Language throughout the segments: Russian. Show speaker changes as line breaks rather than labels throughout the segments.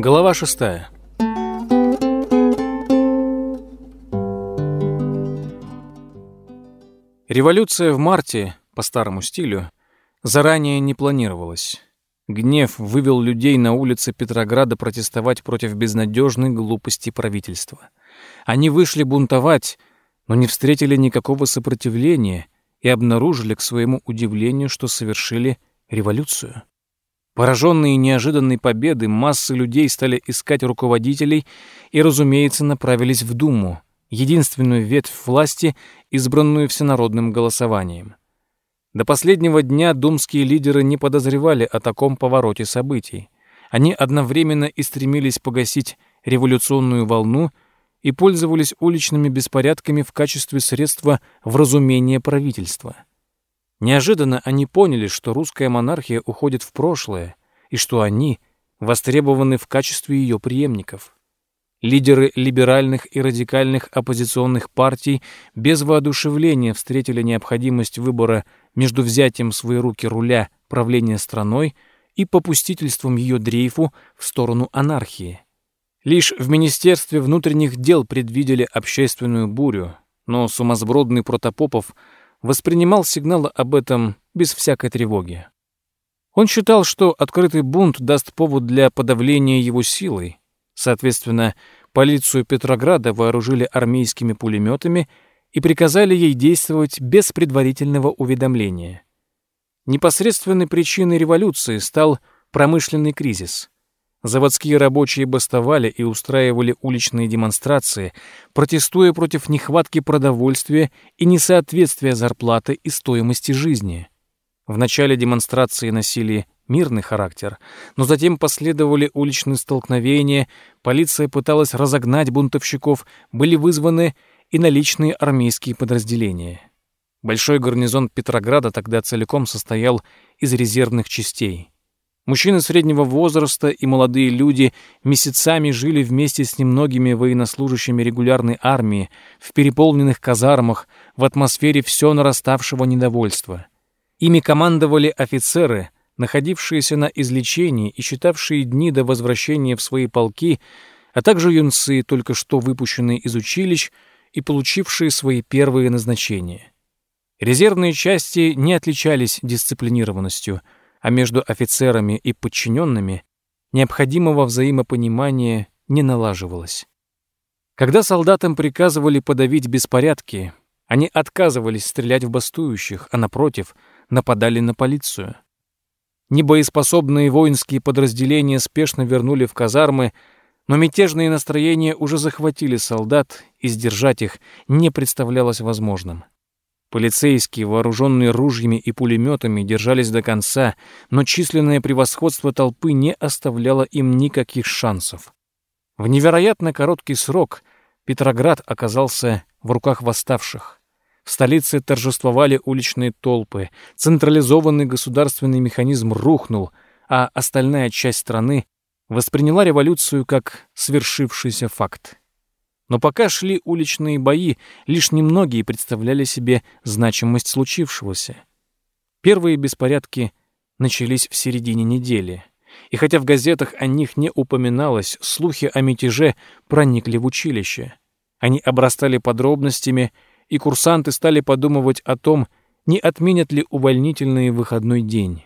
Глава шестая. Революция в марте, по старому стилю, заранее не планировалась. Гнев вывел людей на улицы Петрограда протестовать против безнадежной глупости правительства. Они вышли бунтовать, но не встретили никакого сопротивления и обнаружили, к своему удивлению, что совершили революцию. Пораженные неожиданной победой, массы людей стали искать руководителей и, разумеется, направились в Думу, единственную ветвь власти, избранную всенародным голосованием. До последнего дня думские лидеры не подозревали о таком повороте событий. Они одновременно и стремились погасить революционную волну и пользовались уличными беспорядками в качестве средства вразумения правительства. Неожиданно они поняли, что русская монархия уходит в прошлое и что они востребованы в качестве ее преемников. Лидеры либеральных и радикальных оппозиционных партий без воодушевления встретили необходимость выбора между взятием в свои руки руля правления страной и попустительством ее дрейфу в сторону анархии. Лишь в Министерстве внутренних дел предвидели общественную бурю, но сумасбродный Протопопов – воспринимал сигналы об этом без всякой тревоги. Он считал, что открытый бунт даст повод для подавления его силой. Соответственно, полицию Петрограда вооружили армейскими пулеметами и приказали ей действовать без предварительного уведомления. Непосредственной причиной революции стал промышленный кризис – Заводские рабочие бастовали и устраивали уличные демонстрации, протестуя против нехватки продовольствия и несоответствия зарплаты и стоимости жизни. В начале демонстрации носили мирный характер, но затем последовали уличные столкновения, полиция пыталась разогнать бунтовщиков, были вызваны и наличные армейские подразделения. Большой гарнизон Петрограда тогда целиком состоял из резервных частей. Мужчины среднего возраста и молодые люди месяцами жили вместе с немногими военнослужащими регулярной армии в переполненных казармах в атмосфере все нараставшего недовольства. Ими командовали офицеры, находившиеся на излечении и считавшие дни до возвращения в свои полки, а также юнцы, только что выпущенные из училищ и получившие свои первые назначения. Резервные части не отличались дисциплинированностью – а между офицерами и подчиненными необходимого взаимопонимания не налаживалось. Когда солдатам приказывали подавить беспорядки, они отказывались стрелять в бастующих, а напротив, нападали на полицию. Небоеспособные воинские подразделения спешно вернули в казармы, но мятежные настроения уже захватили солдат, и сдержать их не представлялось возможным. Полицейские, вооруженные ружьями и пулеметами, держались до конца, но численное превосходство толпы не оставляло им никаких шансов. В невероятно короткий срок Петроград оказался в руках восставших. В столице торжествовали уличные толпы, централизованный государственный механизм рухнул, а остальная часть страны восприняла революцию как свершившийся факт. Но пока шли уличные бои, лишь немногие представляли себе значимость случившегося. Первые беспорядки начались в середине недели. И хотя в газетах о них не упоминалось, слухи о мятеже проникли в училище. Они обрастали подробностями, и курсанты стали подумывать о том, не отменят ли увольнительный выходной день.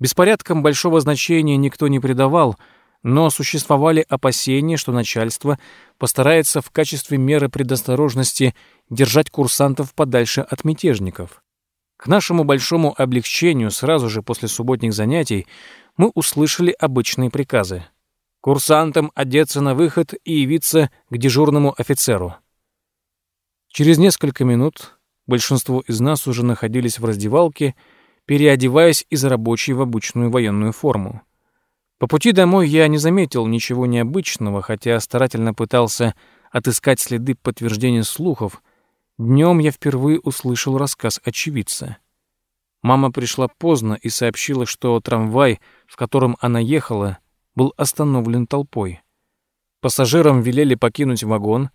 Беспорядкам большого значения никто не придавал — но существовали опасения, что начальство постарается в качестве меры предосторожности держать курсантов подальше от мятежников. К нашему большому облегчению сразу же после субботних занятий мы услышали обычные приказы. Курсантам одеться на выход и явиться к дежурному офицеру. Через несколько минут большинство из нас уже находились в раздевалке, переодеваясь из рабочей в обычную военную форму. По пути домой я не заметил ничего необычного, хотя старательно пытался отыскать следы подтверждения слухов. Днем я впервые услышал рассказ очевидца. Мама пришла поздно и сообщила, что трамвай, в котором она ехала, был остановлен толпой. Пассажирам велели покинуть вагон,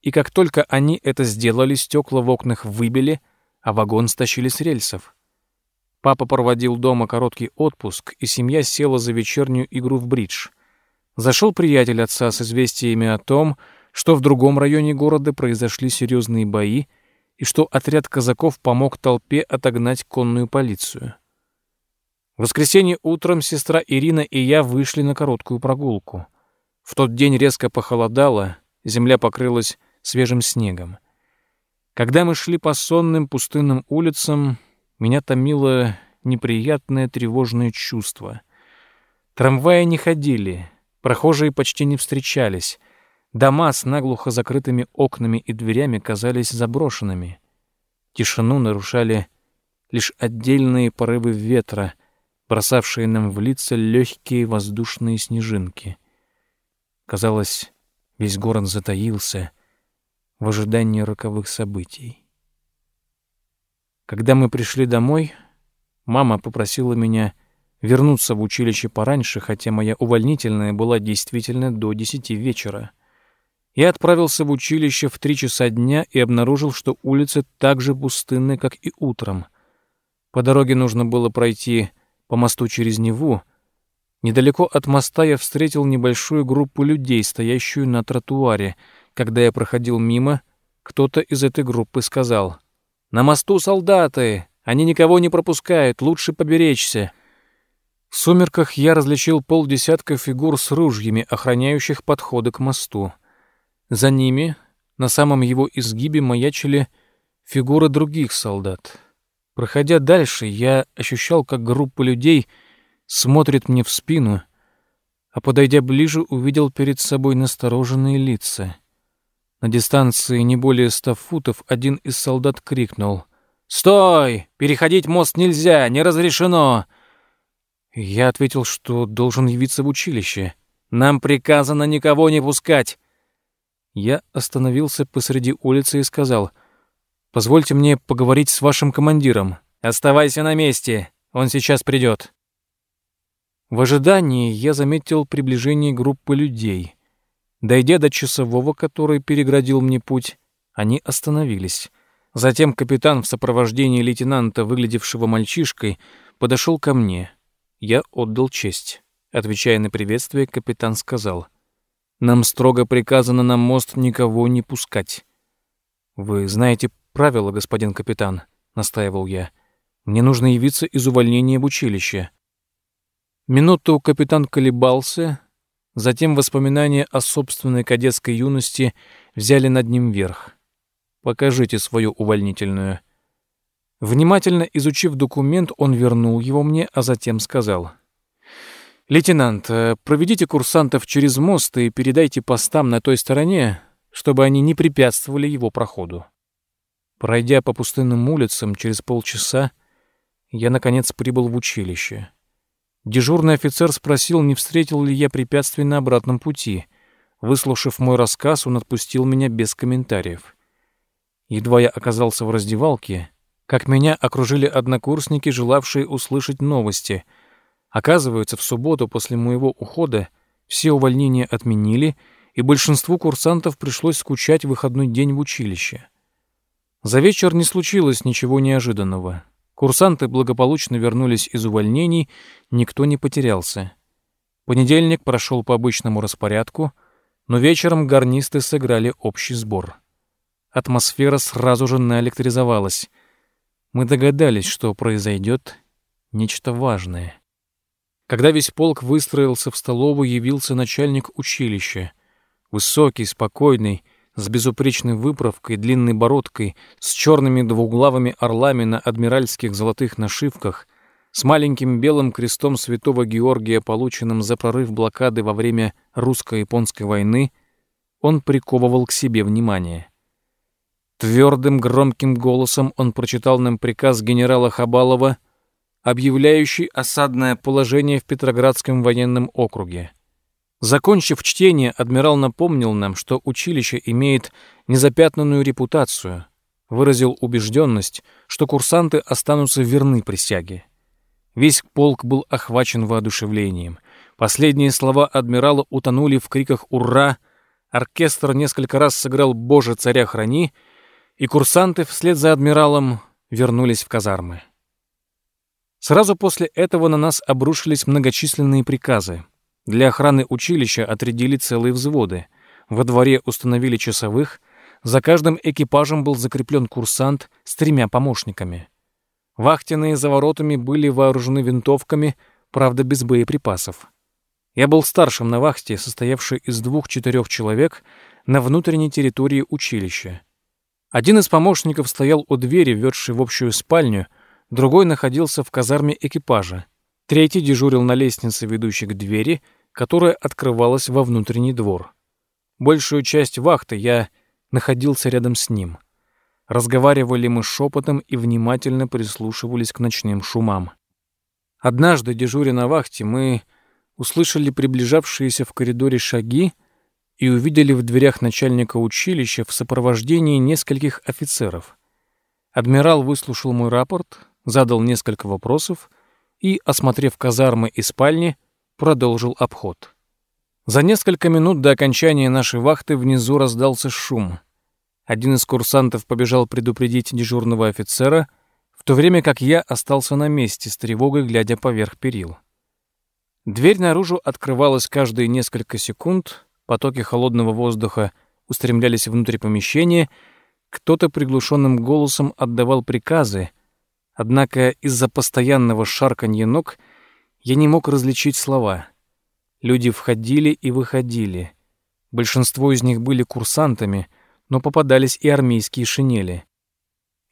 и как только они это сделали, стекла в окнах выбили, а вагон стащили с рельсов. Папа проводил дома короткий отпуск, и семья села за вечернюю игру в бридж. Зашел приятель отца с известиями о том, что в другом районе города произошли серьезные бои и что отряд казаков помог толпе отогнать конную полицию. В воскресенье утром сестра Ирина и я вышли на короткую прогулку. В тот день резко похолодало, земля покрылась свежим снегом. Когда мы шли по сонным пустынным улицам, меня томило неприятное тревожное чувство. Трамваи не ходили, прохожие почти не встречались, дома с наглухо закрытыми окнами и дверями казались заброшенными. Тишину нарушали лишь отдельные порывы ветра, бросавшие нам в лица легкие воздушные снежинки. Казалось, весь город затаился в ожидании роковых событий. Когда мы пришли домой, мама попросила меня вернуться в училище пораньше, хотя моя увольнительная была действительно до десяти вечера. Я отправился в училище в три часа дня и обнаружил, что улицы так же пустынны, как и утром. По дороге нужно было пройти по мосту через Неву, недалеко от моста я встретил небольшую группу людей, стоящую на тротуаре. Когда я проходил мимо, кто-то из этой группы сказал, «На мосту солдаты! Они никого не пропускают, лучше поберечься!» В сумерках я различил полдесятка фигур с ружьями, охраняющих подходы к мосту. За ними, на самом его изгибе, маячили фигуры других солдат. Проходя дальше, я ощущал, как группа людей смотрит мне в спину, а подойдя ближе, увидел перед собой настороженные лица. На дистанции не более ста футов один из солдат крикнул «Стой! Переходить мост нельзя! Не разрешено!» Я ответил, что должен явиться в училище. «Нам приказано никого не пускать!» Я остановился посреди улицы и сказал — Позвольте мне поговорить с вашим командиром. Оставайся на месте, он сейчас придет. В ожидании я заметил приближение группы людей. Дойдя до часового, который переградил мне путь, они остановились. Затем капитан в сопровождении лейтенанта, выглядевшего мальчишкой, подошел ко мне. Я отдал честь. Отвечая на приветствие, капитан сказал, «Нам строго приказано на мост никого не пускать. Вы знаете правило, господин капитан», — настаивал я. «Мне нужно явиться из увольнения в училище». Минуту капитан колебался, затем воспоминания о собственной кадетской юности взяли над ним верх. «Покажите свою увольнительную». Внимательно изучив документ, он вернул его мне, а затем сказал. «Лейтенант, э, проведите курсантов через мост и передайте постам на той стороне, чтобы они не препятствовали его проходу». Пройдя по пустынным улицам, через полчаса я, наконец, прибыл в училище. Дежурный офицер спросил, не встретил ли я препятствий на обратном пути. Выслушав мой рассказ, он отпустил меня без комментариев. Едва я оказался в раздевалке, как меня окружили однокурсники, желавшие услышать новости. Оказывается, в субботу после моего ухода все увольнения отменили, и большинству курсантов пришлось скучать выходной день в училище. За вечер не случилось ничего неожиданного. Курсанты благополучно вернулись из увольнений, никто не потерялся. Понедельник прошел по обычному распорядку, но вечером гарнисты сыграли общий сбор. Атмосфера сразу же наэлектризовалась. Мы догадались, что произойдет нечто важное. Когда весь полк выстроился в столовую, явился начальник училища. Высокий, спокойный, с безупречной выправкой, длинной бородкой, с черными двуглавыми орлами на адмиральских золотых нашивках, с маленьким белым крестом святого Георгия, полученным за прорыв блокады во время русско-японской войны, он приковывал к себе внимание. Твердым громким голосом он прочитал нам приказ генерала Хабалова, объявляющий осадное положение в Петроградском военном округе. Закончив чтение, адмирал напомнил нам, что училище имеет незапятнанную репутацию, выразил убежденность, что курсанты останутся верны присяге. Весь полк был охвачен воодушевлением. Последние слова адмирала утонули в криках «Ура!», оркестр несколько раз сыграл «Боже, царя храни!», и курсанты вслед за адмиралом вернулись в казармы. Сразу после этого на нас обрушились многочисленные приказы — Для охраны училища отрядили целые взводы. Во дворе установили часовых, за каждым экипажем был закреплен курсант с тремя помощниками. Вахтенные за воротами были вооружены винтовками, правда, без боеприпасов. Я был старшим на вахте, состоявшей из двух-четырех человек на внутренней территории училища. Один из помощников стоял у двери, ведшей в общую спальню, другой находился в казарме экипажа. Третий дежурил на лестнице, ведущей к двери, которая открывалась во внутренний двор. Большую часть вахты я находился рядом с ним. Разговаривали мы шепотом и внимательно прислушивались к ночным шумам. Однажды, дежуря на вахте, мы услышали приближавшиеся в коридоре шаги и увидели в дверях начальника училища в сопровождении нескольких офицеров. Адмирал выслушал мой рапорт, задал несколько вопросов и, осмотрев казармы и спальни, продолжил обход. За несколько минут до окончания нашей вахты внизу раздался шум. Один из курсантов побежал предупредить дежурного офицера, в то время как я остался на месте с тревогой, глядя поверх перил. Дверь наружу открывалась каждые несколько секунд, потоки холодного воздуха устремлялись внутрь помещения, кто-то приглушенным голосом отдавал приказы, однако из-за постоянного шарканья ног я не мог различить слова. Люди входили и выходили. Большинство из них были курсантами, но попадались и армейские шинели.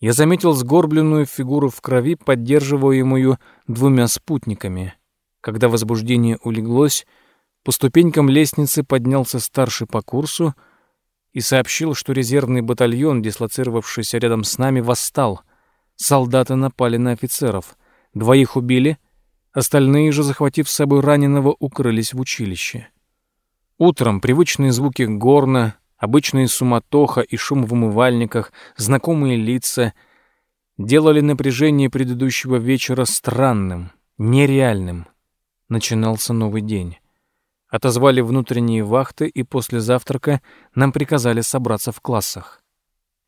Я заметил сгорбленную фигуру в крови, поддерживаемую двумя спутниками. Когда возбуждение улеглось, по ступенькам лестницы поднялся старший по курсу и сообщил, что резервный батальон, дислоцировавшийся рядом с нами, восстал. Солдаты напали на офицеров. Двоих убили, остальные же, захватив с собой раненого, укрылись в училище. Утром привычные звуки горна, обычные суматоха и шум в умывальниках, знакомые лица делали напряжение предыдущего вечера странным, нереальным начинался новый день. Отозвали внутренние вахты, и после завтрака нам приказали собраться в классах.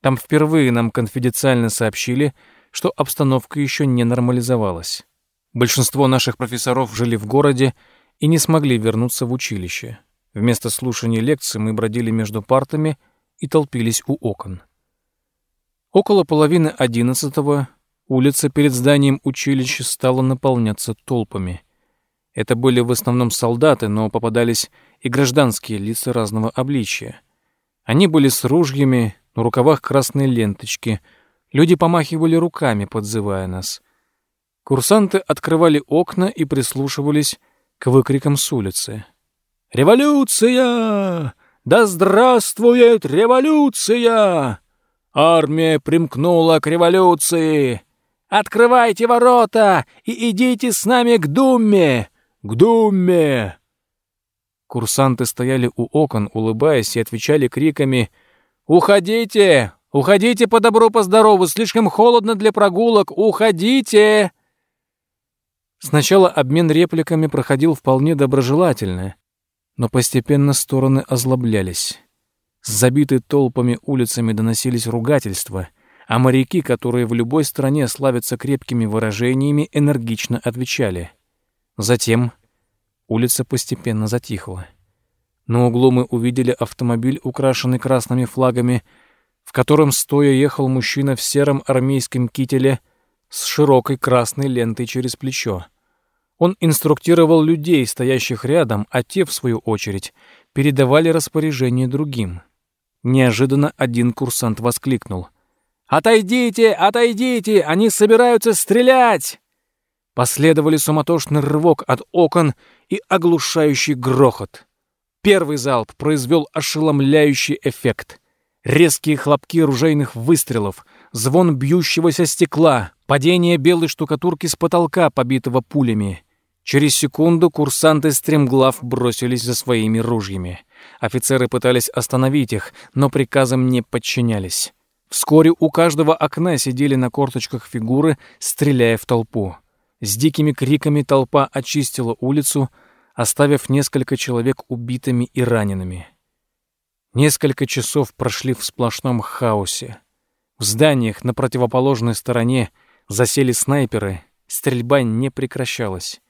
Там впервые нам конфиденциально сообщили, что обстановка еще не нормализовалась. Большинство наших профессоров жили в городе и не смогли вернуться в училище. Вместо слушания лекций мы бродили между партами и толпились у окон. Около половины одиннадцатого улица перед зданием училища стала наполняться толпами — это были в основном солдаты, но попадались и гражданские лица разного обличия. Они были с ружьями, на рукавах красные ленточки. Люди помахивали руками, подзывая нас. Курсанты открывали окна и прислушивались к выкрикам с улицы. «Революция! Да здравствует революция! Армия примкнула к революции! Открывайте ворота и идите с нами к Думме! К Думме!» Курсанты стояли у окон, улыбаясь, и отвечали криками «Уходите! Уходите по добру, по здорову! Слишком холодно для прогулок! Уходите!» Сначала обмен репликами проходил вполне доброжелательно, но постепенно стороны озлоблялись. С забитой толпами улицами доносились ругательства, а моряки, которые в любой стране славятся крепкими выражениями, энергично отвечали — Затем улица постепенно затихла. На углу мы увидели автомобиль, украшенный красными флагами, в котором стоя ехал мужчина в сером армейском кителе с широкой красной лентой через плечо. Он инструктировал людей, стоящих рядом, а те, в свою очередь, передавали распоряжение другим. Неожиданно один курсант воскликнул. «Отойдите! Отойдите! Они собираются стрелять!» Последовали суматошный рывок от окон и оглушающий грохот. Первый залп произвел ошеломляющий эффект. Резкие хлопки ружейных выстрелов, звон бьющегося стекла, падение белой штукатурки с потолка, побитого пулями. Через секунду курсанты стремглав бросились за своими ружьями. Офицеры пытались остановить их, но приказам не подчинялись. Вскоре у каждого окна сидели на корточках фигуры, стреляя в толпу. С дикими криками толпа очистила улицу, оставив несколько человек убитыми и ранеными. Несколько часов прошли в сплошном хаосе. В зданиях на противоположной стороне засели снайперы, стрельба не прекращалась.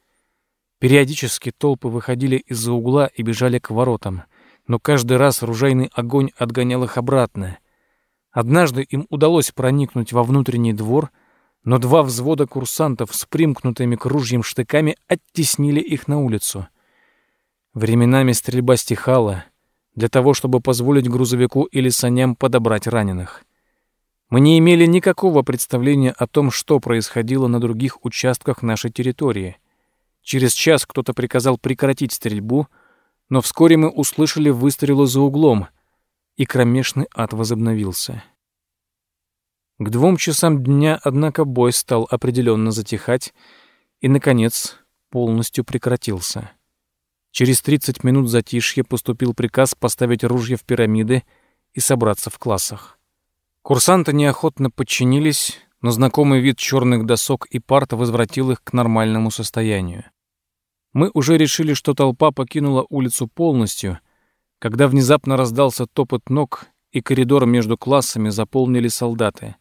Периодически толпы выходили из-за угла и бежали к воротам, но каждый раз ружейный огонь отгонял их обратно. Однажды им удалось проникнуть во внутренний двор, но два взвода курсантов с примкнутыми к ружьям штыками оттеснили их на улицу. Временами стрельба стихала для того, чтобы позволить грузовику или саням подобрать раненых. Мы не имели никакого представления о том, что происходило на других участках нашей территории. Через час кто-то приказал прекратить стрельбу, но вскоре мы услышали выстрелы за углом, и кромешный ад возобновился. К двум часам дня, однако, бой стал определенно затихать и, наконец, полностью прекратился. Через 30 минут затишья поступил приказ поставить ружья в пирамиды и собраться в классах. Курсанты неохотно подчинились, но знакомый вид черных досок и парт возвратил их к нормальному состоянию. Мы уже решили, что толпа покинула улицу полностью, когда внезапно раздался топот ног, и коридор между классами заполнили солдаты.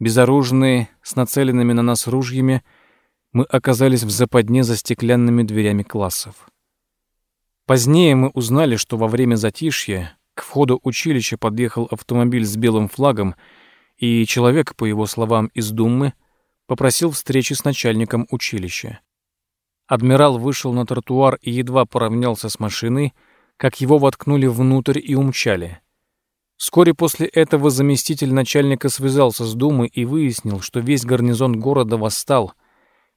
Безоружные, с нацеленными на нас ружьями, мы оказались в западне за стеклянными дверями классов. Позднее мы узнали, что во время затишья к входу училища подъехал автомобиль с белым флагом — и человек, по его словам, из Думы, попросил встречи с начальником училища. Адмирал вышел на тротуар и едва поравнялся с машиной, как его воткнули внутрь и умчали. Вскоре после этого заместитель начальника связался с Думой и выяснил, что весь гарнизон города восстал.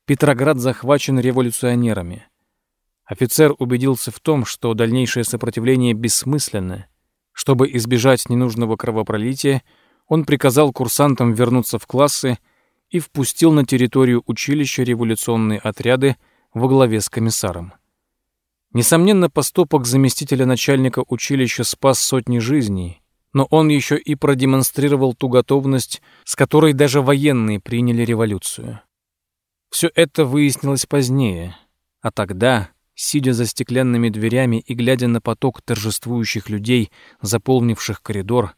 Петроград захвачен революционерами. Офицер убедился в том, что дальнейшее сопротивление бессмысленно. Чтобы избежать ненужного кровопролития, он приказал курсантам вернуться в классы и впустил на территорию училища революционные отряды во главе с комиссаром. Несомненно, поступок заместителя начальника училища спас сотни жизней, но он еще и продемонстрировал ту готовность, с которой даже военные приняли революцию. Все это выяснилось позднее, а тогда, сидя за стеклянными дверями и глядя на поток торжествующих людей, заполнивших коридор,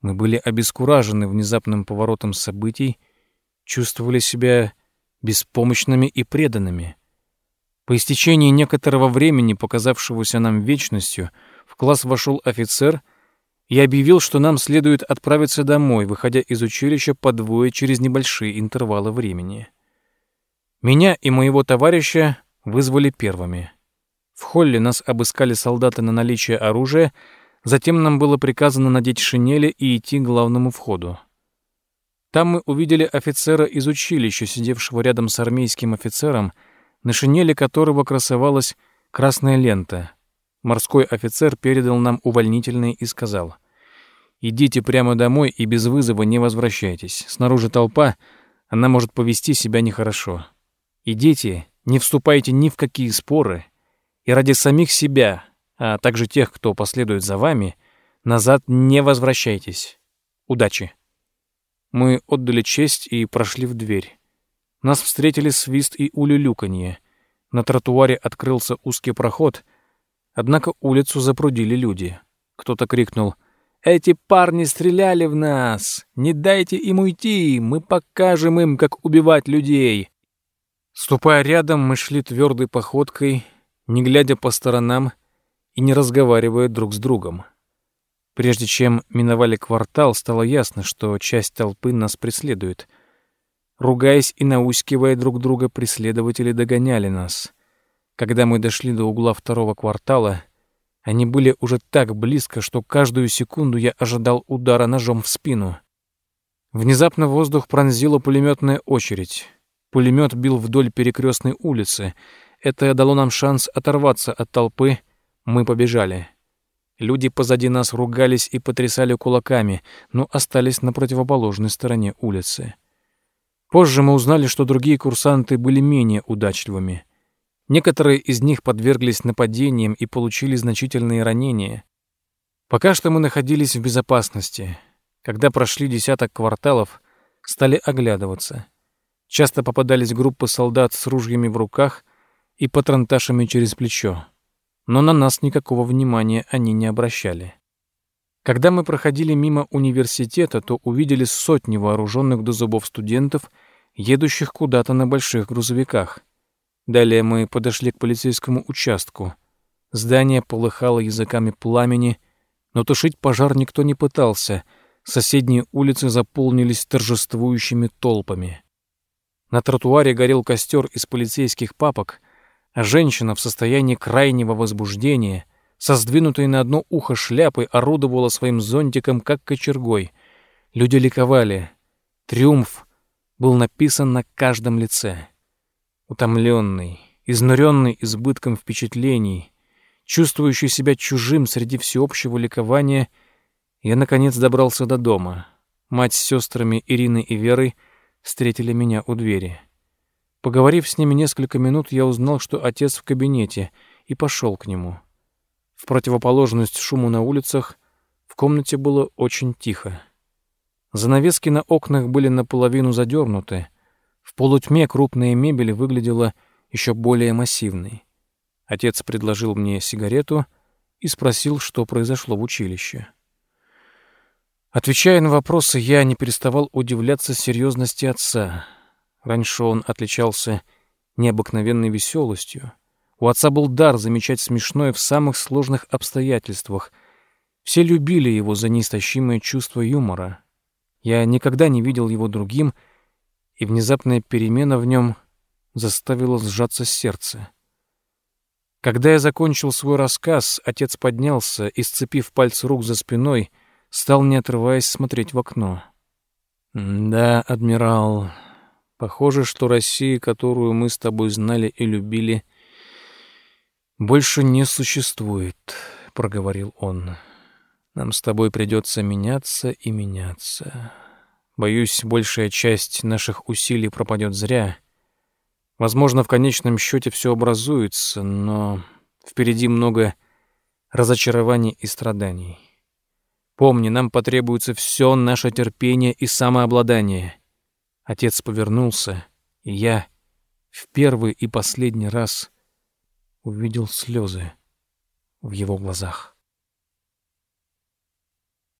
мы были обескуражены внезапным поворотом событий, чувствовали себя беспомощными и преданными. По истечении некоторого времени, показавшегося нам вечностью, в класс вошел офицер и объявил, что нам следует отправиться домой, выходя из училища по двое через небольшие интервалы времени. Меня и моего товарища вызвали первыми. В холле нас обыскали солдаты на наличие оружия — Затем нам было приказано надеть шинели и идти к главному входу. Там мы увидели офицера из училища, сидевшего рядом с армейским офицером, на шинели которого красовалась красная лента. Морской офицер передал нам увольнительные и сказал, «Идите прямо домой и без вызова не возвращайтесь. Снаружи толпа, она может повести себя нехорошо. Идите, не вступайте ни в какие споры, и ради самих себя, а также тех, кто последует за вами, назад не возвращайтесь. Удачи. Мы отдали честь и прошли в дверь. Нас встретили свист и улюлюканье. На тротуаре открылся узкий проход, однако улицу запрудили люди. Кто-то крикнул «Эти парни стреляли в нас! Не дайте им уйти! Мы покажем им, как убивать людей!» Ступая рядом, мы шли твердой походкой, не глядя по сторонам, и не разговаривая друг с другом. Прежде чем миновали квартал, стало ясно, что часть толпы нас преследует. Ругаясь и наускивая друг друга, преследователи догоняли нас. Когда мы дошли до угла второго квартала, они были уже так близко, что каждую секунду я ожидал удара ножом в спину. Внезапно воздух пронзила пулеметная очередь. Пулемет бил вдоль перекрестной улицы. Это дало нам шанс оторваться от толпы мы побежали. Люди позади нас ругались и потрясали кулаками, но остались на противоположной стороне улицы. Позже мы узнали, что другие курсанты были менее удачливыми. Некоторые из них подверглись нападениям и получили значительные ранения. Пока что мы находились в безопасности. Когда прошли десяток кварталов, стали оглядываться. Часто попадались группы солдат с ружьями в руках и патронташами через плечо но на нас никакого внимания они не обращали. Когда мы проходили мимо университета, то увидели сотни вооруженных до зубов студентов, едущих куда-то на больших грузовиках. Далее мы подошли к полицейскому участку. Здание полыхало языками пламени, но тушить пожар никто не пытался. Соседние улицы заполнились торжествующими толпами. На тротуаре горел костер из полицейских папок, а женщина в состоянии крайнего возбуждения, со сдвинутой на одно ухо шляпой, орудовала своим зонтиком, как кочергой. Люди ликовали. Триумф был написан на каждом лице. Утомленный, изнуренный избытком впечатлений, чувствующий себя чужим среди всеобщего ликования, я, наконец, добрался до дома. Мать с сестрами Ириной и Верой встретили меня у двери. Поговорив с ними несколько минут, я узнал, что отец в кабинете, и пошел к нему. В противоположность шуму на улицах, в комнате было очень тихо. Занавески на окнах были наполовину задернуты. В полутьме крупная мебель выглядела еще более массивной. Отец предложил мне сигарету и спросил, что произошло в училище. Отвечая на вопросы, я не переставал удивляться серьезности отца. Раньше он отличался необыкновенной веселостью. У отца был дар замечать смешное в самых сложных обстоятельствах. Все любили его за неистощимое чувство юмора. Я никогда не видел его другим, и внезапная перемена в нем заставила сжаться сердце. Когда я закончил свой рассказ, отец поднялся и, сцепив пальцы рук за спиной, — стал, не отрываясь, смотреть в окно. «Да, адмирал, похоже, что Россия, которую мы с тобой знали и любили, больше не существует», — проговорил он. «Нам с тобой придется меняться и меняться. Боюсь, большая часть наших усилий пропадет зря. Возможно, в конечном счете все образуется, но впереди много разочарований и страданий. Помни, нам потребуется все наше терпение и самообладание. Отец повернулся, и я в первый и последний раз увидел слезы в его глазах.